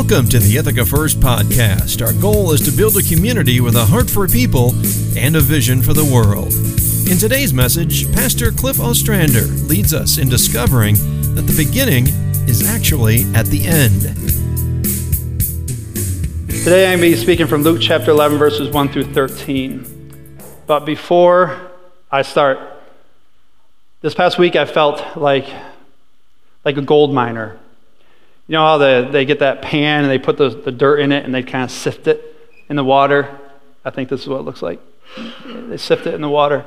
Welcome to the Ithaca First podcast. Our goal is to build a community with a heart for people and a vision for the world. In today's message, Pastor Cliff Ostrander leads us in discovering that the beginning is actually at the end. Today I'm going to be speaking from Luke chapter 11, verses 1 through 13. But before I start, this past week I felt like, like a gold miner. You know how they, they get that pan and they put the, the dirt in it and they kind of sift it in the water? I think this is what it looks like. They sift it in the water.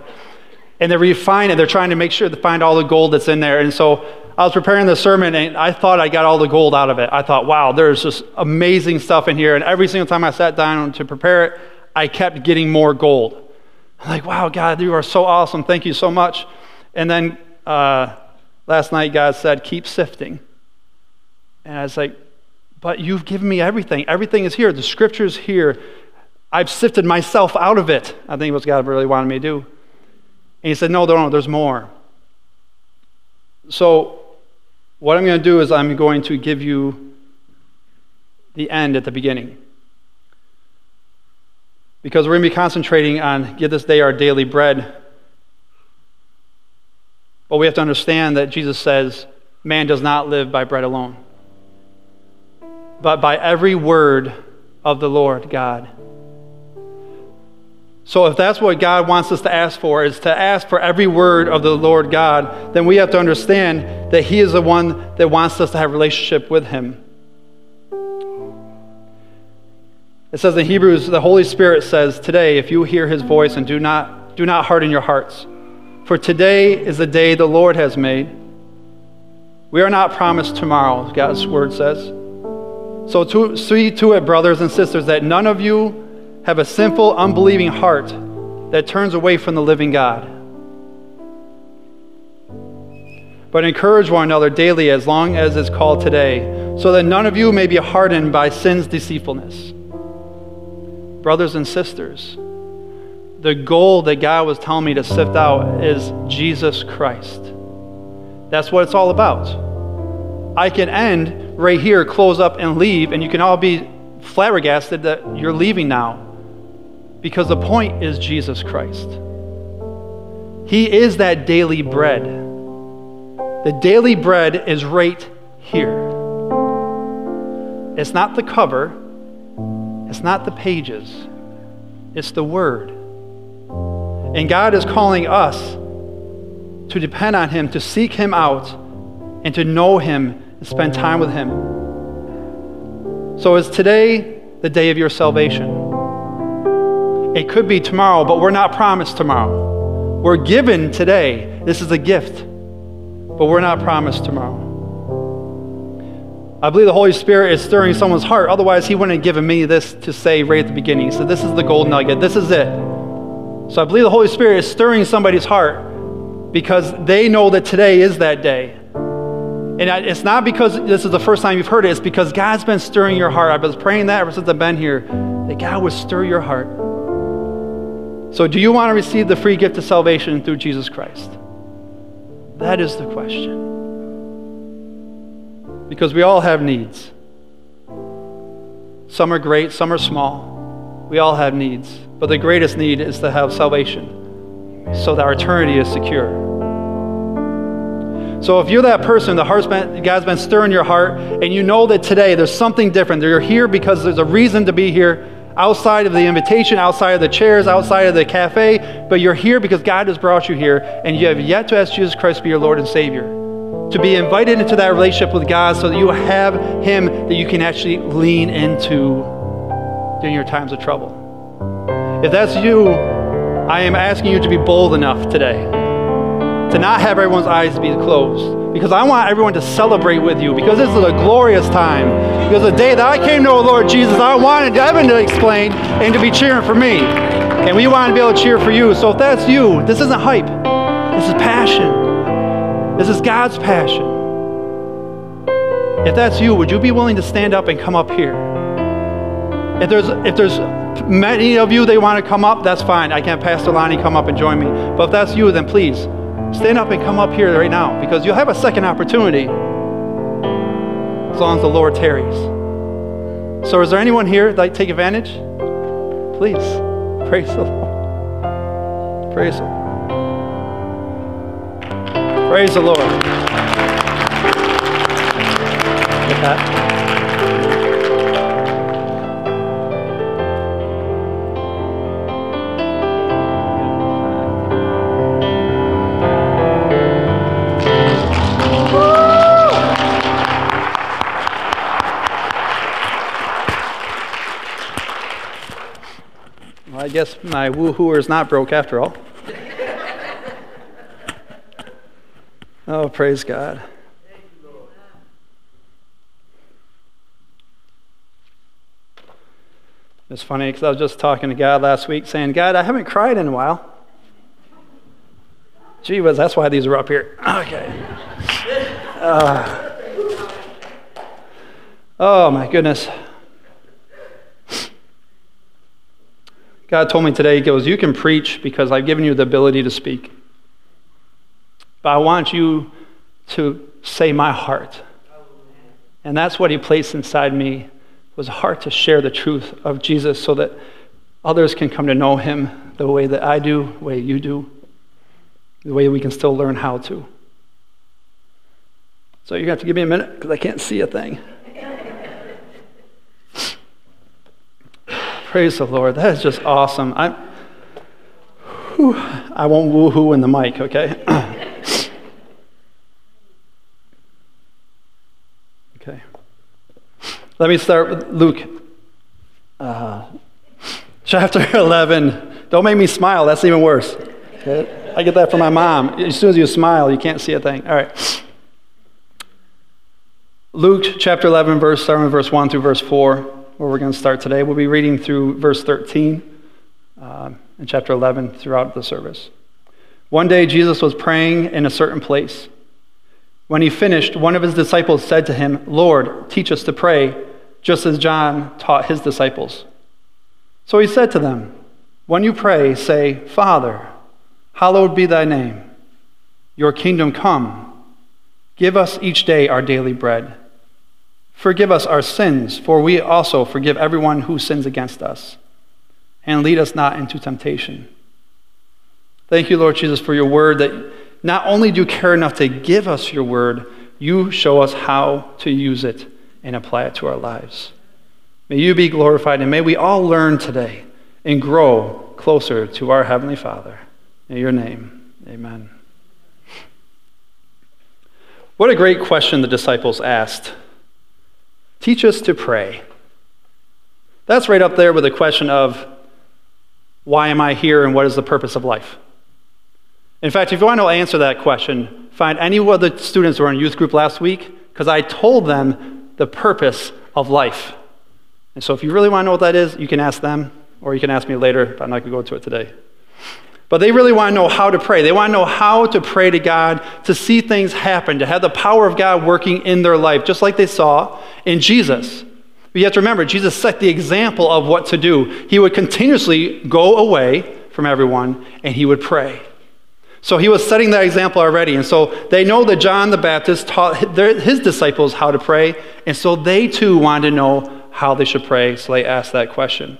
And they refine it. They're trying to make sure to find all the gold that's in there. And so I was preparing the sermon and I thought I got all the gold out of it. I thought, wow, there's just amazing stuff in here. And every single time I sat down to prepare it, I kept getting more gold. I'm like, wow, God, you are so awesome. Thank you so much. And then uh, last night, God said, keep sifting. And I was like, but you've given me everything. Everything is here. The scripture's here. I've sifted myself out of it. I think what God really wanted me to do. And he said, no, no, no, there's more. So, what I'm going to do is I'm going to give you the end at the beginning. Because we're going to be concentrating on give this day our daily bread. But we have to understand that Jesus says, man does not live by bread alone but by every word of the Lord God. So, if that's what God wants us to ask for, is to ask for every word of the Lord God, then we have to understand that He is the one that wants us to have relationship with Him. It says in Hebrews, the Holy Spirit says, Today, if you hear His voice and do not, do not harden your hearts, for today is the day the Lord has made. We are not promised tomorrow, God's word says. So to, see to it, brothers and sisters, that none of you have a sinful, unbelieving heart that turns away from the living God. But encourage one another daily as long as is called today, so that none of you may be hardened by sin's deceitfulness. Brothers and sisters, the goal that God was telling me to sift out is Jesus Christ. That's what it's all about. I can end right here, close up, and leave, and you can all be flabbergasted that you're leaving now. Because the point is Jesus Christ. He is that daily bread. The daily bread is right here. It's not the cover, it's not the pages, it's the Word. And God is calling us to depend on Him, to seek Him out and to know Him and spend time with Him. So, is today the day of your salvation? It could be tomorrow, but we're not promised tomorrow. We're given today. This is a gift, but we're not promised tomorrow. I believe the Holy Spirit is stirring someone's heart. Otherwise, He wouldn't have given me this to say right at the beginning. Said, This is the gold nugget. This is it. So I believe the Holy Spirit is stirring somebody's heart because they know that today is that day. And it's not because this is the first time you've heard it, it's because God's been stirring your heart. I've been praying that ever since I've been here, that God would stir your heart. So, do you want to receive the free gift of salvation through Jesus Christ? That is the question. Because we all have needs. Some are great, some are small. We all have needs. But the greatest need is to have salvation so that our eternity is secure. So if you're that person, the heart's been, God's been stirring your heart, and you know that today there's something different. You're here because there's a reason to be here outside of the invitation, outside of the chairs, outside of the cafe, but you're here because God has brought you here, and you have yet to ask Jesus Christ to be your Lord and Savior. To be invited into that relationship with God so that you have Him that you can actually lean into during your times of trouble. If that's you, I am asking you to be bold enough today to not have everyone's eyes be closed. Because I want everyone to celebrate with you. Because this is a glorious time. Because the day that I came to know Lord Jesus, I wanted heaven to explain and to be cheering for me. And we want to be able to cheer for you. So if that's you, this isn't hype. This is passion. This is God's passion. If that's you, would you be willing to stand up and come up here? If there's if there's many of you they want to come up, that's fine. I can't Pastor Lonnie come up and join me. But if that's you, then please Stand up and come up here right now because you'll have a second opportunity as long as the Lord tarries. So, is there anyone here that take advantage? Please. Praise the Lord. Praise the Lord. Praise the Lord. Get that? Guess my woohooer is not broke after all. oh, praise God. It's funny because I was just talking to God last week saying, God, I haven't cried in a while. Gee whiz, that's why these are up here. Okay. Uh, oh, my goodness. God told me today, He goes, You can preach because I've given you the ability to speak. But I want you to say my heart. And that's what He placed inside me was a heart to share the truth of Jesus so that others can come to know Him the way that I do, the way you do, the way we can still learn how to. So to have to give me a minute because I can't see a thing. Praise the Lord. That is just awesome. I, whew, I won't woohoo in the mic, okay? okay. Let me start with Luke uh, chapter 11. Don't make me smile, that's even worse. I get that from my mom. As soon as you smile, you can't see a thing. All right. Luke chapter 11, verse, with verse 1 through verse 4 where we're going to start today. We'll be reading through verse 13 uh, in chapter 11 throughout the service. One day, Jesus was praying in a certain place. When he finished, one of his disciples said to him, Lord, teach us to pray, just as John taught his disciples. So he said to them, When you pray, say, Father, hallowed be thy name. Your kingdom come. Give us each day our daily bread Forgive us our sins, for we also forgive everyone who sins against us. And lead us not into temptation. Thank you, Lord Jesus, for your word that not only do you care enough to give us your word, you show us how to use it and apply it to our lives. May you be glorified, and may we all learn today and grow closer to our Heavenly Father. In your name, amen. What a great question the disciples asked. Teach us to pray. That's right up there with the question of why am I here and what is the purpose of life? In fact, if you want to answer that question, find any of the students who were in youth group last week, because I told them the purpose of life. And so if you really want to know what that is, you can ask them, or you can ask me later, but I'm not going to go into it today. But they really want to know how to pray. They want to know how to pray to God, to see things happen, to have the power of God working in their life, just like they saw in Jesus. But you have to remember, Jesus set the example of what to do. He would continuously go away from everyone and he would pray. So he was setting that example already. And so they know that John the Baptist taught his disciples how to pray. And so they too wanted to know how they should pray. So they asked that question.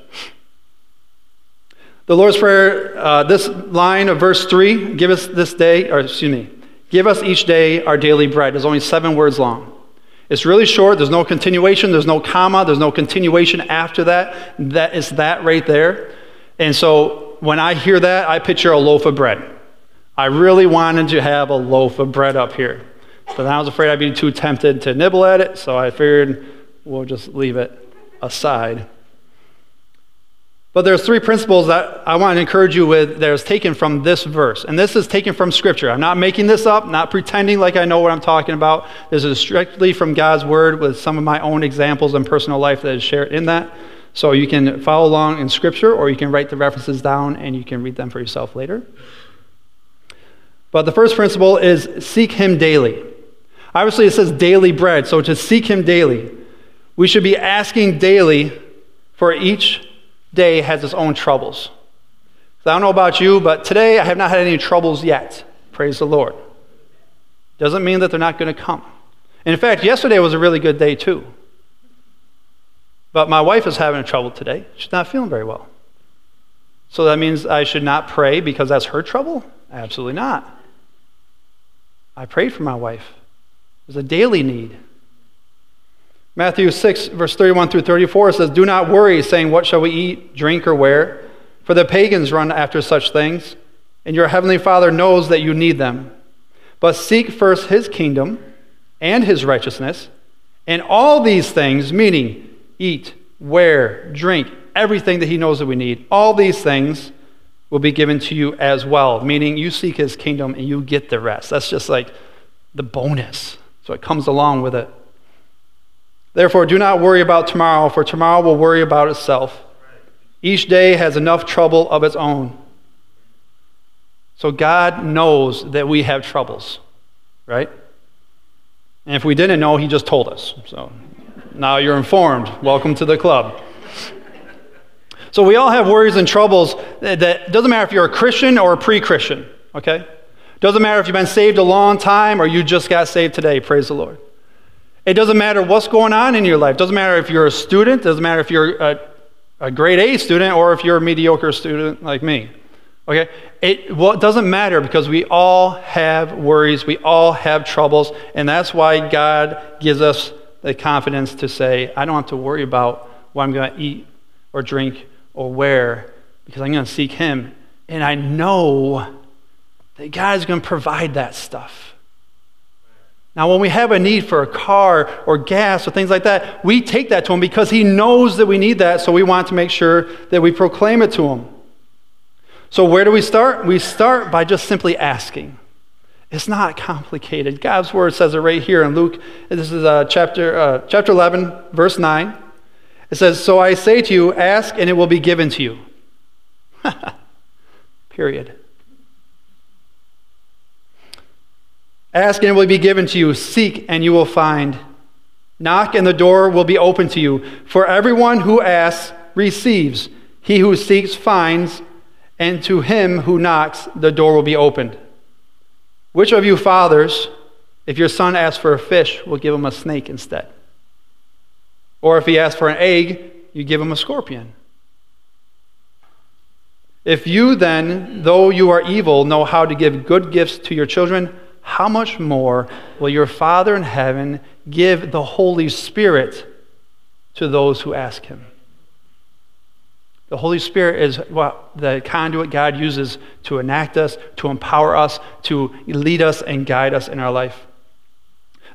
The Lord's Prayer, uh, this line of verse 3, give us this day, or excuse me, give us each day our daily bread, is only seven words long. It's really short. There's no continuation. There's no comma. There's no continuation after that. That is that right there. And so when I hear that, I picture a loaf of bread. I really wanted to have a loaf of bread up here. But I was afraid I'd be too tempted to nibble at it, so I figured we'll just leave it aside. But there's three principles that I want to encourage you with that is taken from this verse. And this is taken from Scripture. I'm not making this up, not pretending like I know what I'm talking about. This is strictly from God's Word with some of my own examples and personal life that is shared in that. So you can follow along in Scripture or you can write the references down and you can read them for yourself later. But the first principle is seek Him daily. Obviously, it says daily bread. So to seek Him daily, we should be asking daily for each day has its own troubles. I don't know about you, but today I have not had any troubles yet. Praise the Lord. Doesn't mean that they're not going to come. In fact, yesterday was a really good day, too. But my wife is having a trouble today. She's not feeling very well. So that means I should not pray because that's her trouble? Absolutely not. I prayed for my wife. It was a daily need. Matthew 6, verse 31 through 34 says, Do not worry, saying, What shall we eat, drink, or wear? For the pagans run after such things, and your heavenly Father knows that you need them. But seek first his kingdom and his righteousness, and all these things, meaning eat, wear, drink, everything that he knows that we need, all these things will be given to you as well, meaning you seek his kingdom and you get the rest. That's just like the bonus. So it comes along with it. Therefore, do not worry about tomorrow, for tomorrow will worry about itself. Each day has enough trouble of its own. So God knows that we have troubles, right? And if we didn't know, He just told us. So now you're informed. Welcome to the club. So we all have worries and troubles that doesn't matter if you're a Christian or a pre-Christian, okay? Doesn't matter if you've been saved a long time or you just got saved today, praise the Lord. It doesn't matter what's going on in your life. It doesn't matter if you're a student, it doesn't matter if you're a, a grade A student or if you're a mediocre student like me. Okay? It well, it doesn't matter because we all have worries, we all have troubles, and that's why God gives us the confidence to say, I don't have to worry about what I'm going to eat or drink or wear because I'm going to seek Him. And I know that God is going to provide that stuff. Now, when we have a need for a car or gas or things like that, we take that to Him because He knows that we need that, so we want to make sure that we proclaim it to Him. So, where do we start? We start by just simply asking. It's not complicated. God's Word says it right here in Luke. This is uh, chapter, uh, chapter 11, verse 9. It says, So I say to you, ask and it will be given to you. Period. Ask and it will be given to you. Seek and you will find. Knock and the door will be open to you. For everyone who asks receives. He who seeks finds. And to him who knocks, the door will be opened. Which of you fathers, if your son asks for a fish, will give him a snake instead? Or if he asks for an egg, you give him a scorpion? If you then, though you are evil, know how to give good gifts to your children, how much more will your Father in heaven give the Holy Spirit to those who ask him? The Holy Spirit is what the conduit God uses to enact us, to empower us, to lead us and guide us in our life.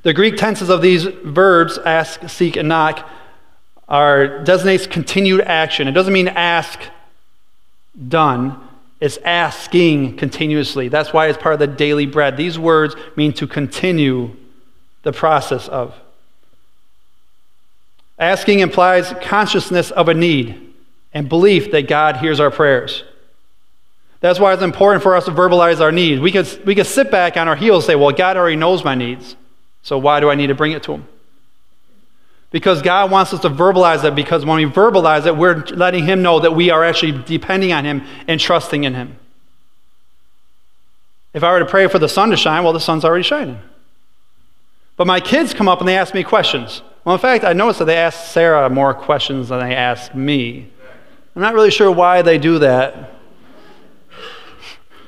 The Greek tenses of these verbs, ask, seek, and knock, are designates continued action. It doesn't mean ask, done. It's asking continuously. That's why it's part of the daily bread. These words mean to continue the process of. Asking implies consciousness of a need and belief that God hears our prayers. That's why it's important for us to verbalize our needs. We could, we could sit back on our heels and say, Well, God already knows my needs, so why do I need to bring it to Him? Because God wants us to verbalize it, because when we verbalize it, we're letting Him know that we are actually depending on Him and trusting in Him. If I were to pray for the sun to shine, well, the sun's already shining. But my kids come up and they ask me questions. Well, in fact, I noticed that they ask Sarah more questions than they ask me. I'm not really sure why they do that.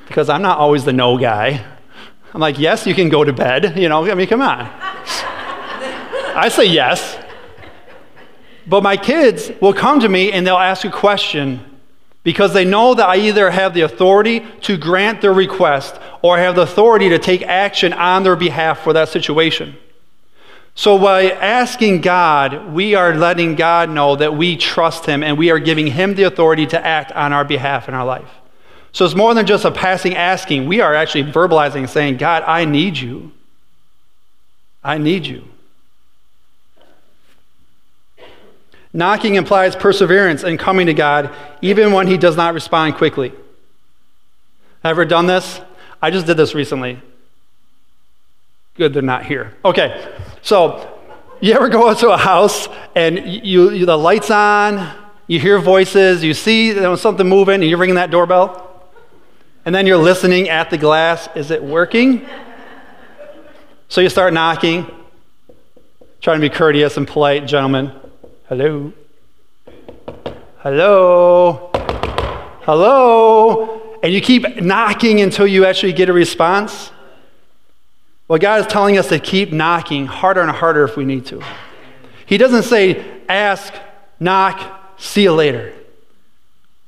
Because I'm not always the no guy. I'm like, yes, you can go to bed. You know, I mean, come on. I say yes. But my kids will come to me and they'll ask a question because they know that I either have the authority to grant their request or have the authority to take action on their behalf for that situation. So, by asking God, we are letting God know that we trust Him and we are giving Him the authority to act on our behalf in our life. So, it's more than just a passing asking. We are actually verbalizing and saying, God, I need you. I need you. Knocking implies perseverance and coming to God even when He does not respond quickly. Ever done this? I just did this recently. Good, they're not here. Okay, so you ever go into a house and you, you the lights on, you hear voices, you see something moving, and you're ringing that doorbell, and then you're listening at the glass. Is it working? So you start knocking, trying to be courteous and polite, gentlemen. Hello. Hello? Hello? And you keep knocking until you actually get a response? Well, God is telling us to keep knocking harder and harder if we need to. He doesn't say, ask, knock, see you later.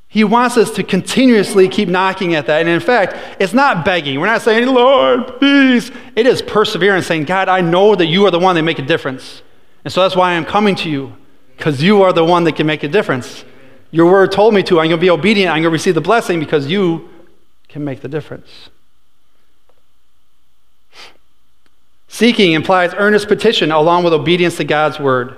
He wants us to continuously keep knocking at that. And in fact, it's not begging. We're not saying, Lord, please. It is perseverance, saying, God, I know that you are the one that make a difference. And so that's why I'm coming to you, because you are the one that can make a difference. Your word told me to. I'm going to be obedient. I'm going to receive the blessing because you can make the difference. Seeking implies earnest petition along with obedience to God's word.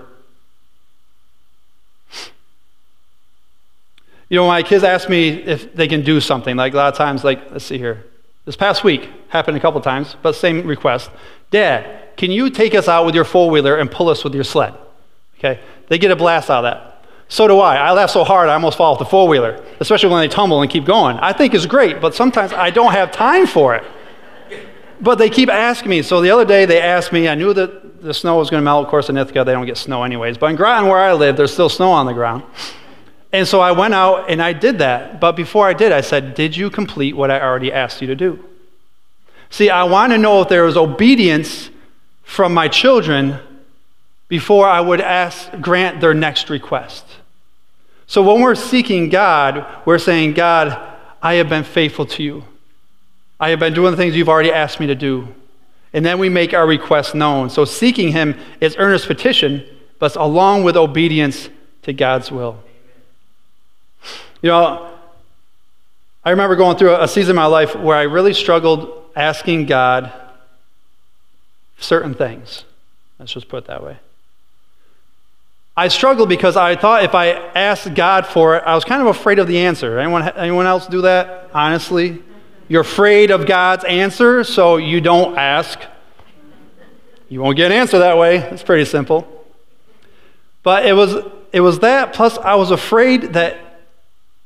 You know, my kids ask me if they can do something, like a lot of times, like, let's see here. This past week, happened a couple times, but same request. Dad, can you take us out with your four wheeler and pull us with your sled? Okay, they get a blast out of that. So do I. I laugh so hard I almost fall off the four wheeler, especially when they tumble and keep going. I think it's great, but sometimes I don't have time for it. But they keep asking me. So the other day they asked me, I knew that the snow was going to melt. Of course, in Ithaca, they don't get snow anyways. But in Groton, where I live, there's still snow on the ground. And so I went out and I did that. But before I did, I said, Did you complete what I already asked you to do? See, I want to know if there was obedience from my children before I would ask, grant their next request. So when we're seeking God, we're saying, God, I have been faithful to you. I have been doing the things you've already asked me to do. And then we make our request known. So seeking Him is earnest petition, but along with obedience to God's will. You know, I remember going through a season of my life where I really struggled asking God certain things. Let's just put it that way. I struggled because I thought if I asked God for it, I was kind of afraid of the answer. Anyone, anyone else do that, honestly? You're afraid of God's answer, so you don't ask. You won't get an answer that way. It's pretty simple. But it was, it was that, plus I was afraid that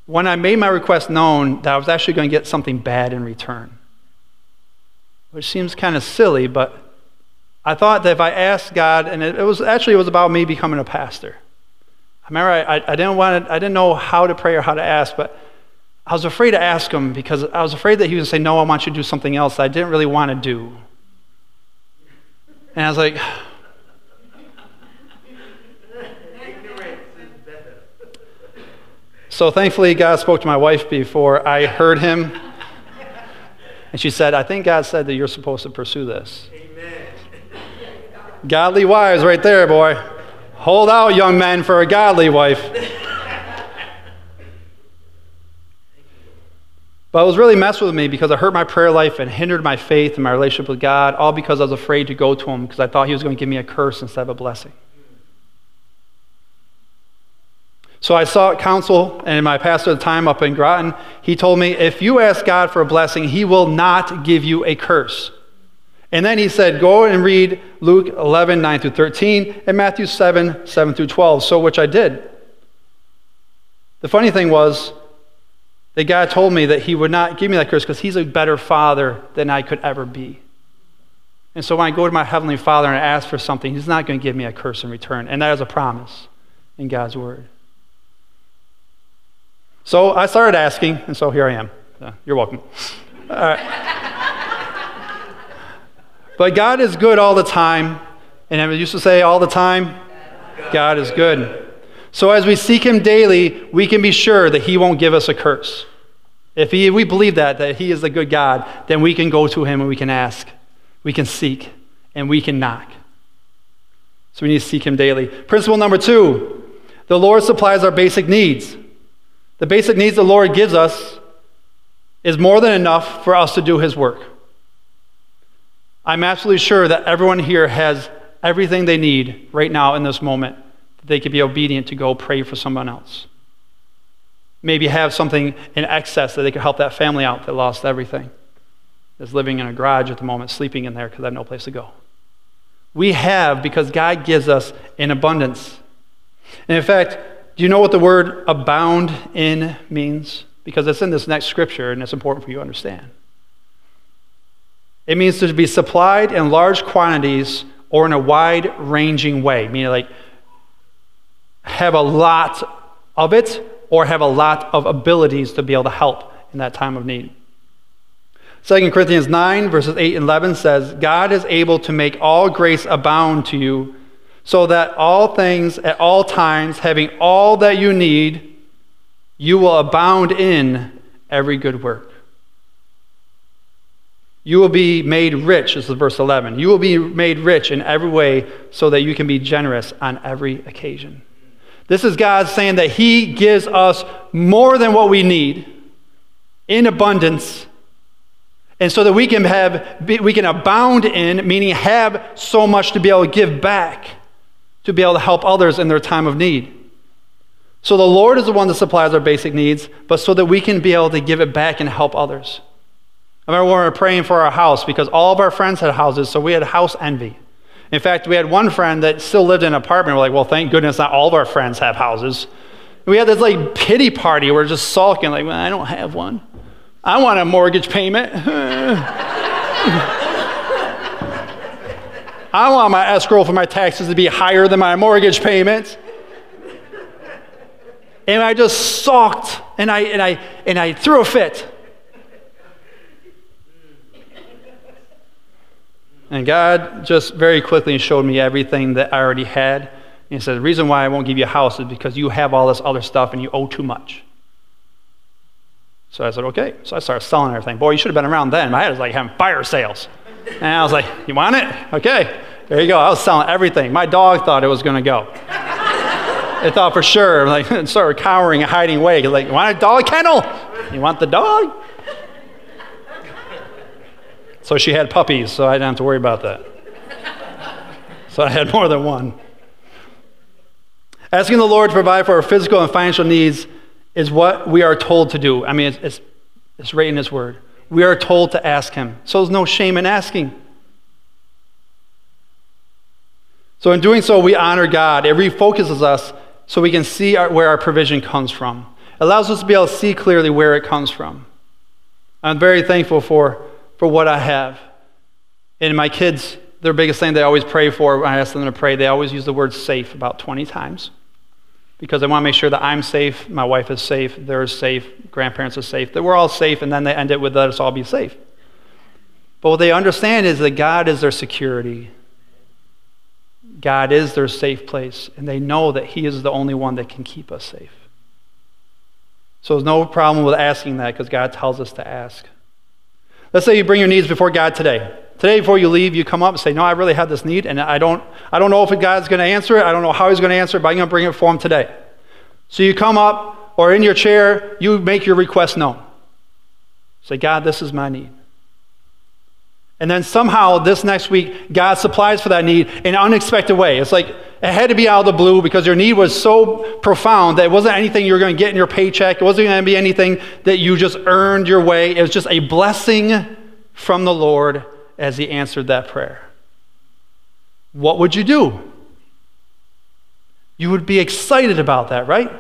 when I made my request known that I was actually going to get something bad in return. Which seems kind of silly, but I thought that if I asked God, and it, was actually it was about me becoming a pastor. I remember I, I, I didn't want to, I didn't know how to pray or how to ask, but I was afraid to ask him because I was afraid that he would say, No, I want you to do something else that I didn't really want to do. And I was like, So thankfully, God spoke to my wife before I heard him. And she said, I think God said that you're supposed to pursue this. Godly wives, right there, boy. Hold out, young men, for a godly wife. But it was really messed with me because it hurt my prayer life and hindered my faith and my relationship with God, all because I was afraid to go to Him because I thought He was going to give me a curse instead of a blessing. So I sought counsel, and my pastor at the time up in Groton, he told me, if you ask God for a blessing, he will not give you a curse. And then he said, go and read Luke 11, 9 through 13, and Matthew 7, 7 through 12. So which I did. The funny thing was that God told me that he would not give me that curse because he's a better father than I could ever be. And so when I go to my heavenly father and I ask for something, he's not going to give me a curse in return. And that is a promise in God's word. So I started asking, and so here I am. Uh, you're welcome. Uh, but God is good all the time. And I used to say all the time, God is good. So as we seek Him daily, we can be sure that He won't give us a curse. If he, we believe that, that He is a good God, then we can go to Him and we can ask, we can seek, and we can knock. So we need to seek Him daily. Principle number two the Lord supplies our basic needs. The basic needs the Lord gives us is more than enough for us to do His work. I'm absolutely sure that everyone here has everything they need right now in this moment that they could be obedient to go pray for someone else. Maybe have something in excess that they could help that family out that lost everything, that's living in a garage at the moment, sleeping in there because they have no place to go. We have because God gives us in abundance. And in fact, do you know what the word abound in means? Because it's in this next scripture and it's important for you to understand. It means to be supplied in large quantities or in a wide ranging way, meaning like have a lot of it or have a lot of abilities to be able to help in that time of need. 2 Corinthians 9, verses 8 and 11 says, God is able to make all grace abound to you, so that all things at all times, having all that you need, you will abound in every good work. You will be made rich, this is verse 11. You will be made rich in every way so that you can be generous on every occasion. This is God saying that He gives us more than what we need in abundance. And so that we can have we can abound in, meaning have so much to be able to give back, to be able to help others in their time of need. So the Lord is the one that supplies our basic needs, but so that we can be able to give it back and help others. I remember when we were praying for our house because all of our friends had houses, so we had house envy. In fact, we had one friend that still lived in an apartment. We're like, well, thank goodness not all of our friends have houses. We had this like pity party. We're just sulking, like, well, I don't have one. I want a mortgage payment. I want my escrow for my taxes to be higher than my mortgage payment. And I just sulked and I, and I, and I threw a fit. And God just very quickly showed me everything that I already had. And He said, The reason why I won't give you a house is because you have all this other stuff and you owe too much. So I said, Okay. So I started selling everything. Boy, you should have been around then. My head was like having fire sales. And I was like, You want it? Okay. There you go. I was selling everything. My dog thought it was going to go. it thought for sure. I'm Like, started cowering and hiding away. Like, you want a dog kennel? You want the dog? So she had puppies, so I didn't have to worry about that. So I had more than one. Asking the Lord to provide for our physical and financial needs is what we are told to do. I mean, it's, it's, it's right in His Word. We are told to ask Him. So there's no shame in asking. So in doing so, we honor God. It refocuses us so we can see our, where our provision comes from. It allows us to be able to see clearly where it comes from. I'm very thankful for for what I have. And my kids, their biggest thing they always pray for when I ask them to pray, they always use the word safe about 20 times because they want to make sure that I'm safe, my wife is safe, they're safe, grandparents are safe, that we're all safe, and then they end it with let us all be safe. But what they understand is that God is their security. God is their safe place, and they know that He is the only one that can keep us safe. So there's no problem with asking that because God tells us to ask. Let's say you bring your needs before God today. Today, before you leave, you come up and say, No, I really have this need, and I don't, I don't know if God's going to answer it. I don't know how He's going to answer it, but I'm going to bring it for Him today. So you come up, or in your chair, you make your request known. Say, God, this is my need. And then somehow this next week, God supplies for that need in an unexpected way. It's like it had to be out of the blue because your need was so profound that it wasn't anything you were going to get in your paycheck. It wasn't going to be anything that you just earned your way. It was just a blessing from the Lord as He answered that prayer. What would you do? You would be excited about that, right?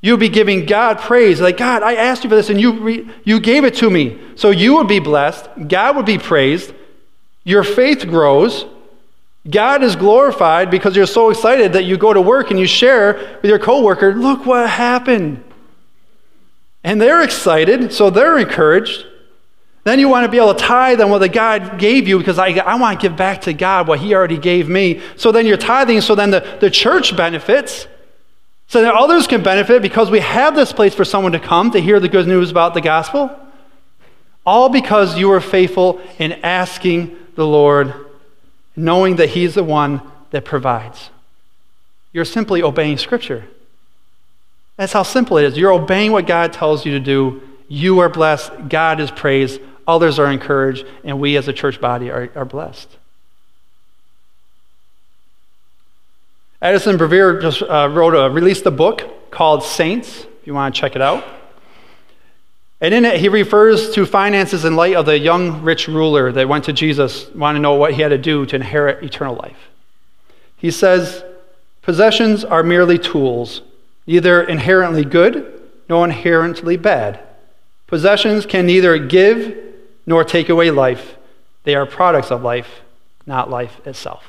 You'd be giving God praise. Like, God, I asked you for this and you, you gave it to me. So you would be blessed. God would be praised. Your faith grows. God is glorified because you're so excited that you go to work and you share with your coworker, look what happened. And they're excited, so they're encouraged. Then you want to be able to tithe on what the God gave you because I, I want to give back to God what He already gave me. So then you're tithing, so then the, the church benefits so that others can benefit because we have this place for someone to come to hear the good news about the gospel. All because you were faithful in asking the Lord, knowing that He's the one that provides. You're simply obeying Scripture. That's how simple it is. You're obeying what God tells you to do. You are blessed. God is praised. Others are encouraged. And we as a church body are, are blessed. Addison Bevere just uh, wrote a, released a book called Saints, if you want to check it out. And in it, he refers to finances in light of the young rich ruler that went to Jesus, wanted to know what he had to do to inherit eternal life. He says, Possessions are merely tools, neither inherently good nor inherently bad. Possessions can neither give nor take away life, they are products of life, not life itself.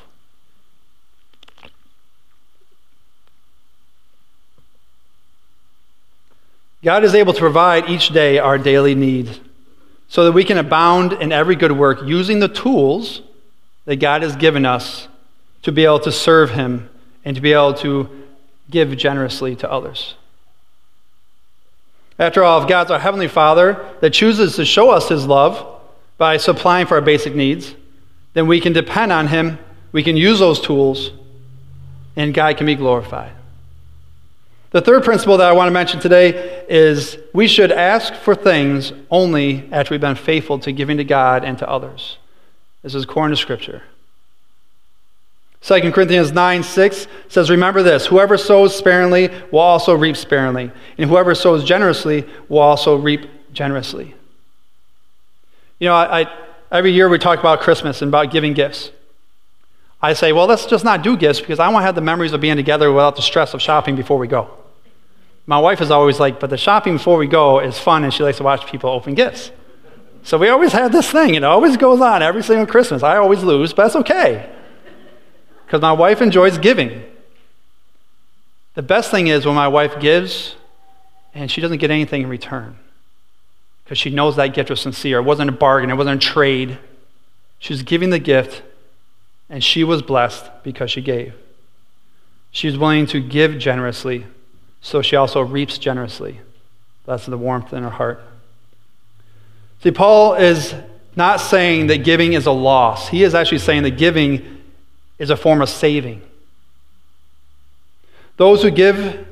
God is able to provide each day our daily needs so that we can abound in every good work using the tools that God has given us to be able to serve Him and to be able to give generously to others. After all, if God's our Heavenly Father that chooses to show us His love by supplying for our basic needs, then we can depend on Him, we can use those tools, and God can be glorified. The third principle that I want to mention today is we should ask for things only after we've been faithful to giving to God and to others. This is according to Scripture. 2 Corinthians 9 6 says, Remember this whoever sows sparingly will also reap sparingly, and whoever sows generously will also reap generously. You know, I, I, every year we talk about Christmas and about giving gifts. I say, well, let's just not do gifts because I want to have the memories of being together without the stress of shopping before we go. My wife is always like, but the shopping before we go is fun, and she likes to watch people open gifts. So we always have this thing, it always goes on every single Christmas. I always lose, but that's okay. Because my wife enjoys giving. The best thing is when my wife gives and she doesn't get anything in return. Because she knows that gift was sincere. It wasn't a bargain, it wasn't a trade. She was giving the gift, and she was blessed because she gave. She was willing to give generously so she also reaps generously. That's the warmth in her heart. See, Paul is not saying that giving is a loss. He is actually saying that giving is a form of saving. Those who give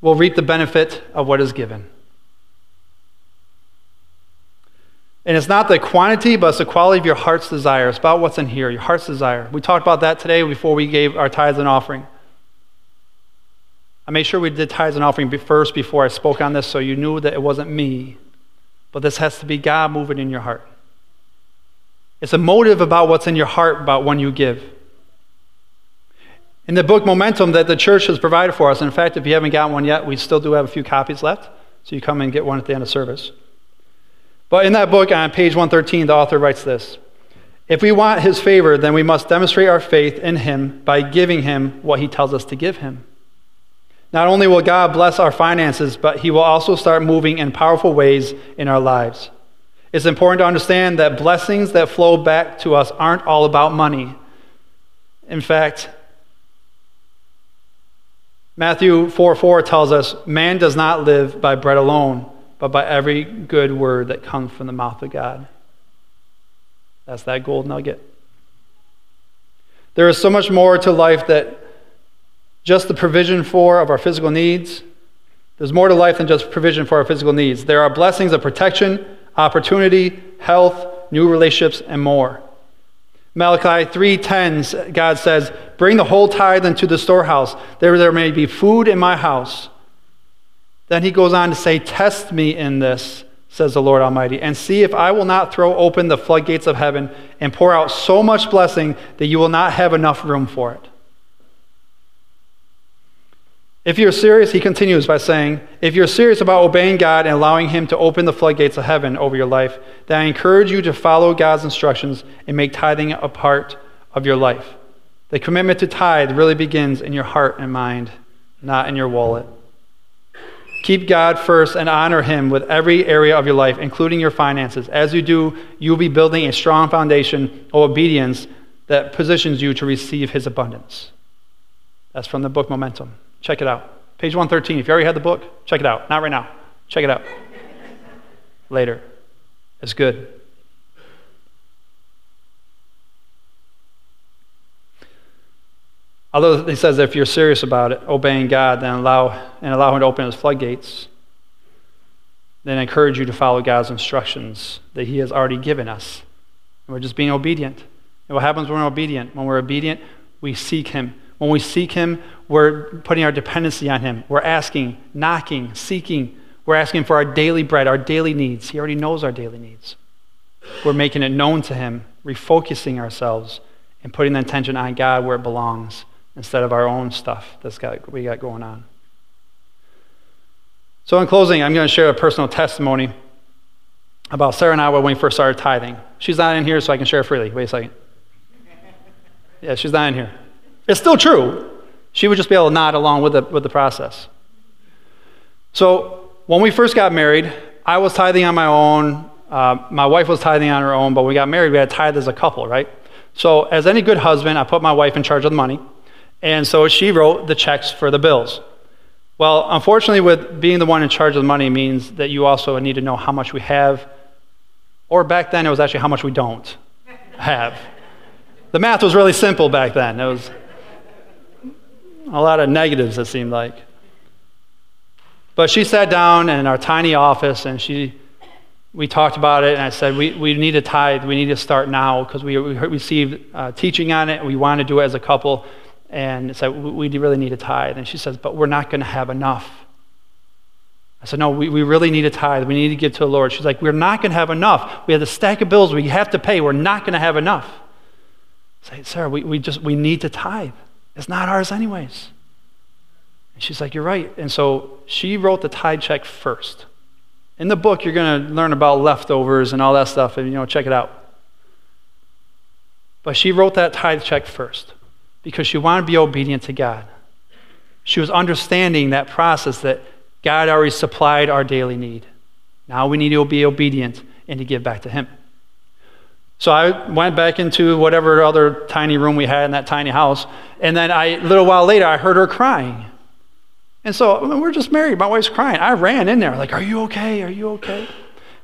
will reap the benefit of what is given. And it's not the quantity, but it's the quality of your heart's desire. It's about what's in here, your heart's desire. We talked about that today before we gave our tithes and offering. Made sure we did tithes and offering first before I spoke on this so you knew that it wasn't me. But this has to be God moving in your heart. It's a motive about what's in your heart about when you give. In the book Momentum that the church has provided for us, in fact, if you haven't gotten one yet, we still do have a few copies left. So you come and get one at the end of service. But in that book, on page 113, the author writes this If we want his favor, then we must demonstrate our faith in him by giving him what he tells us to give him. Not only will God bless our finances, but He will also start moving in powerful ways in our lives. It's important to understand that blessings that flow back to us aren't all about money. In fact, Matthew 4 4 tells us, Man does not live by bread alone, but by every good word that comes from the mouth of God. That's that gold nugget. There is so much more to life that just the provision for of our physical needs. There's more to life than just provision for our physical needs. There are blessings of protection, opportunity, health, new relationships, and more. Malachi 3:10 God says, "Bring the whole tithe into the storehouse, there there may be food in my house." Then he goes on to say, "Test me in this," says the Lord Almighty, "and see if I will not throw open the floodgates of heaven and pour out so much blessing that you will not have enough room for it." If you're serious, he continues by saying, if you're serious about obeying God and allowing Him to open the floodgates of heaven over your life, then I encourage you to follow God's instructions and make tithing a part of your life. The commitment to tithe really begins in your heart and mind, not in your wallet. Keep God first and honor Him with every area of your life, including your finances. As you do, you'll be building a strong foundation of obedience that positions you to receive His abundance. That's from the book Momentum. Check it out. Page 113. If you already had the book, check it out. Not right now. Check it out. Later. It's good. Although he says if you're serious about it, obeying God, then allow and allow him to open his floodgates, then I encourage you to follow God's instructions that he has already given us. And we're just being obedient. And what happens when we're obedient? When we're obedient, we seek him. When we seek Him, we're putting our dependency on Him. We're asking, knocking, seeking. We're asking for our daily bread, our daily needs. He already knows our daily needs. We're making it known to Him, refocusing ourselves, and putting the attention on God where it belongs instead of our own stuff that's got, we got going on. So, in closing, I'm going to share a personal testimony about Sarah and I when we first started tithing. She's not in here, so I can share freely. Wait a second. Yeah, she's not in here. It's still true. She would just be able to nod along with the, with the process. So when we first got married, I was tithing on my own. Uh, my wife was tithing on her own, but when we got married, we had to tithe as a couple, right? So, as any good husband, I put my wife in charge of the money. And so she wrote the checks for the bills. Well, unfortunately, with being the one in charge of the money means that you also need to know how much we have, or back then it was actually how much we don't have. The math was really simple back then. It was a lot of negatives, it seemed like. But she sat down in our tiny office and she, we talked about it, and I said, We, we need to tithe. We need to start now because we, we received uh, teaching on it. We want to do it as a couple. And said, We really need a tithe. And she says, But we're not going to have enough. I said, No, we, we really need a tithe. We need to give to the Lord. She's like, We're not going to have enough. We have a stack of bills we have to pay. We're not going to have enough. I say, Sarah, we, we just we need to tithe. It's not ours anyways. And she's like, You're right. And so she wrote the tithe check first. In the book, you're going to learn about leftovers and all that stuff, and you know, check it out. But she wrote that tithe check first because she wanted to be obedient to God. She was understanding that process that God already supplied our daily need. Now we need to be obedient and to give back to Him. So I went back into whatever other tiny room we had in that tiny house, and then I, a little while later, I heard her crying. And so we're just married. My wife's crying. I ran in there, like, Are you okay? Are you okay?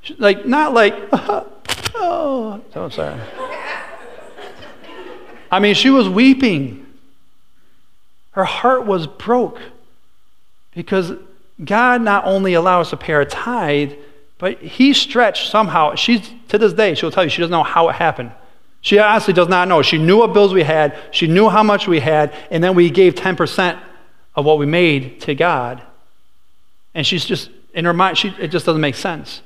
She, like, not like, oh, oh, I'm sorry. I mean, she was weeping. Her heart was broke because God not only allowed us to pay our tithe, but he stretched somehow. She's to this day, she'll tell you she doesn't know how it happened. She honestly does not know. She knew what bills we had, she knew how much we had, and then we gave 10% of what we made to God. And she's just, in her mind, she, it just doesn't make sense.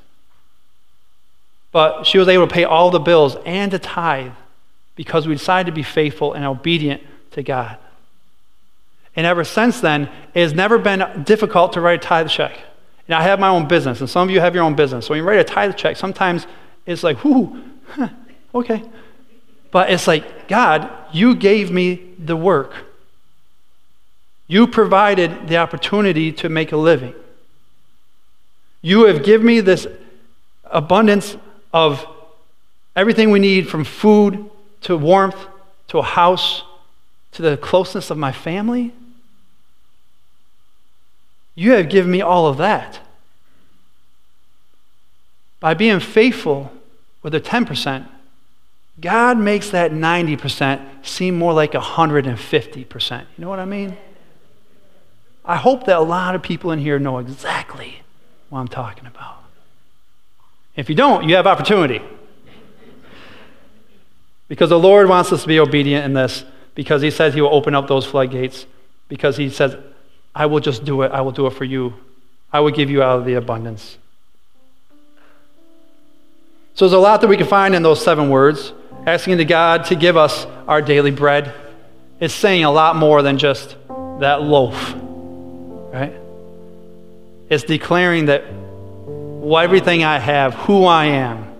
But she was able to pay all the bills and to tithe because we decided to be faithful and obedient to God. And ever since then, it has never been difficult to write a tithe check. And I have my own business, and some of you have your own business. So when you write a tithe check, sometimes it's like, whoo, okay. But it's like, God, you gave me the work. You provided the opportunity to make a living. You have given me this abundance of everything we need from food to warmth to a house to the closeness of my family. You have given me all of that. By being faithful with the 10%, God makes that 90% seem more like 150%. You know what I mean? I hope that a lot of people in here know exactly what I'm talking about. If you don't, you have opportunity. Because the Lord wants us to be obedient in this, because He says He will open up those floodgates, because He says, I will just do it. I will do it for you. I will give you out of the abundance. So there's a lot that we can find in those seven words. Asking to God to give us our daily bread is saying a lot more than just that loaf, right? It's declaring that everything I have, who I am,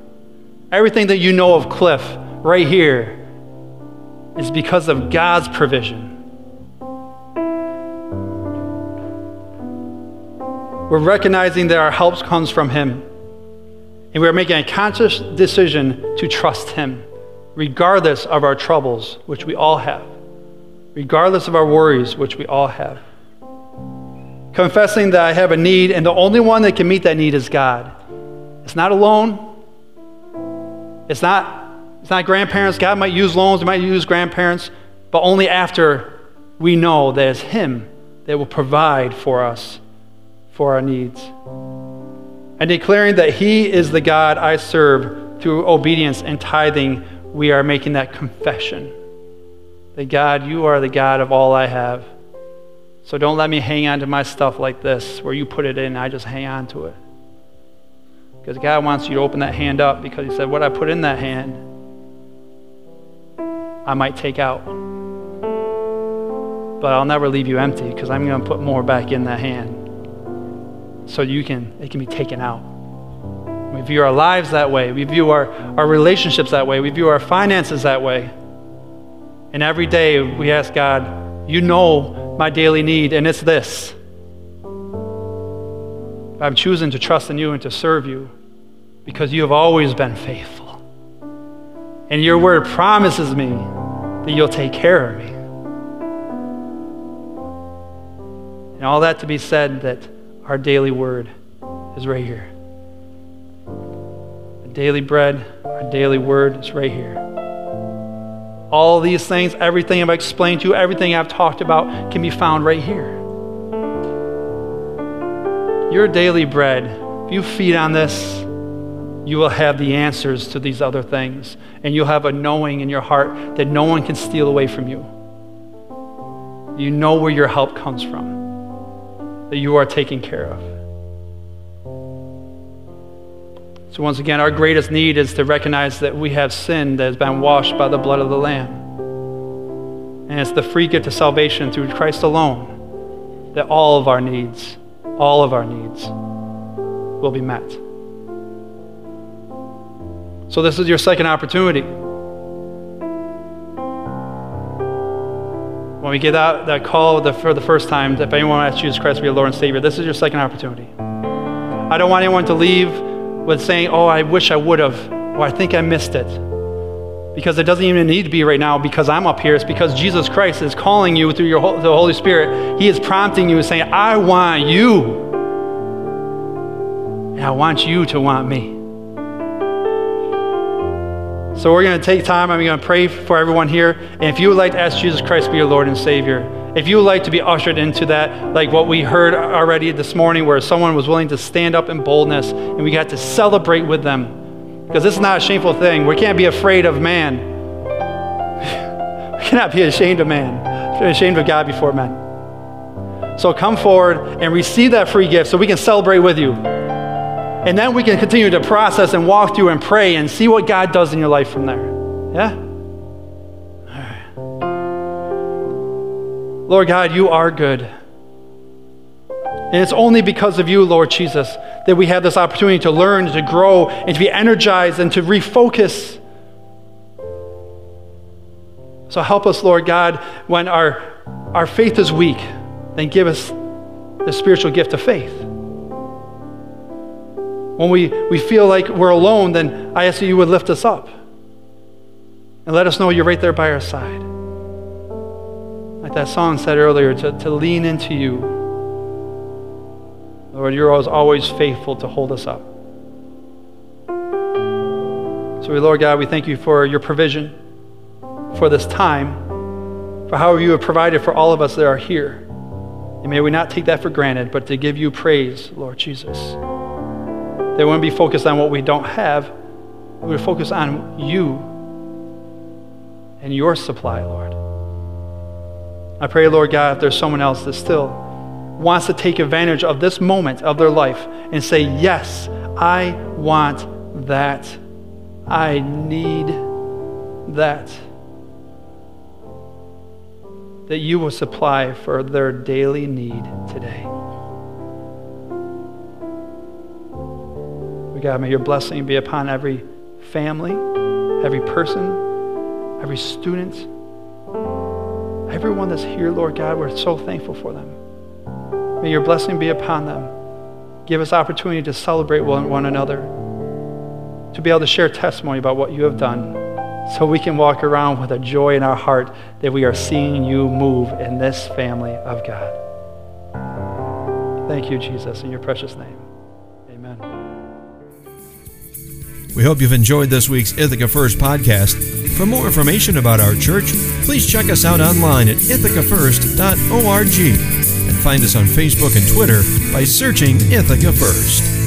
everything that you know of Cliff right here is because of God's provision. We're recognizing that our help comes from Him. And we're making a conscious decision to trust Him, regardless of our troubles, which we all have, regardless of our worries, which we all have. Confessing that I have a need, and the only one that can meet that need is God. It's not a loan. It's not, it's not grandparents. God might use loans, He might use grandparents, but only after we know that it's Him that will provide for us for our needs. And declaring that He is the God I serve through obedience and tithing, we are making that confession. That God, you are the God of all I have. So don't let me hang on to my stuff like this, where you put it in, I just hang on to it. Because God wants you to open that hand up because He said, What I put in that hand, I might take out. But I'll never leave you empty because I'm going to put more back in that hand so you can it can be taken out. We view our lives that way. We view our, our relationships that way. We view our finances that way. And every day we ask God, you know my daily need, and it's this. I'm choosing to trust in you and to serve you because you have always been faithful. And your word promises me that you'll take care of me. And all that to be said that our daily word is right here. The daily bread, our daily word is right here. All these things, everything I've explained to you, everything I've talked about can be found right here. Your daily bread, if you feed on this, you will have the answers to these other things. And you'll have a knowing in your heart that no one can steal away from you. You know where your help comes from, that you are taken care of. So, once again, our greatest need is to recognize that we have sin that has been washed by the blood of the Lamb. And it's the free gift of salvation through Christ alone that all of our needs, all of our needs, will be met. So, this is your second opportunity. When we get that, that call the, for the first time, if anyone wants Jesus Christ to be your Lord and Savior, this is your second opportunity. I don't want anyone to leave with saying, Oh, I wish I would have, or I think I missed it. Because it doesn't even need to be right now because I'm up here. It's because Jesus Christ is calling you through your, the Holy Spirit. He is prompting you and saying, I want you. And I want you to want me. So we're going to take time. I'm going to pray for everyone here. And if you would like to ask Jesus Christ to be your Lord and Savior, if you would like to be ushered into that, like what we heard already this morning, where someone was willing to stand up in boldness and we got to celebrate with them. Because this is not a shameful thing. We can't be afraid of man. we cannot be ashamed of man, ashamed of God before men. So come forward and receive that free gift so we can celebrate with you. And then we can continue to process and walk through and pray and see what God does in your life from there. Yeah? All right. Lord God, you are good. And it's only because of you, Lord Jesus, that we have this opportunity to learn, to grow, and to be energized and to refocus. So help us, Lord God, when our, our faith is weak, then give us the spiritual gift of faith. When we, we feel like we're alone, then I ask that you would lift us up and let us know you're right there by our side. Like that song said earlier, to, to lean into you. Lord, you're always faithful to hold us up. So, we, Lord God, we thank you for your provision for this time, for how you have provided for all of us that are here. And may we not take that for granted, but to give you praise, Lord Jesus. They wouldn't be focused on what we don't have. We would focus on you and your supply, Lord. I pray, Lord God, if there's someone else that still wants to take advantage of this moment of their life and say, Yes, I want that. I need that. That you will supply for their daily need today. God, may your blessing be upon every family, every person, every student, everyone that's here, Lord God. We're so thankful for them. May your blessing be upon them. Give us opportunity to celebrate one, one another, to be able to share testimony about what you have done, so we can walk around with a joy in our heart that we are seeing you move in this family of God. Thank you, Jesus, in your precious name. We hope you've enjoyed this week's Ithaca First podcast. For more information about our church, please check us out online at ithacafirst.org and find us on Facebook and Twitter by searching Ithaca First.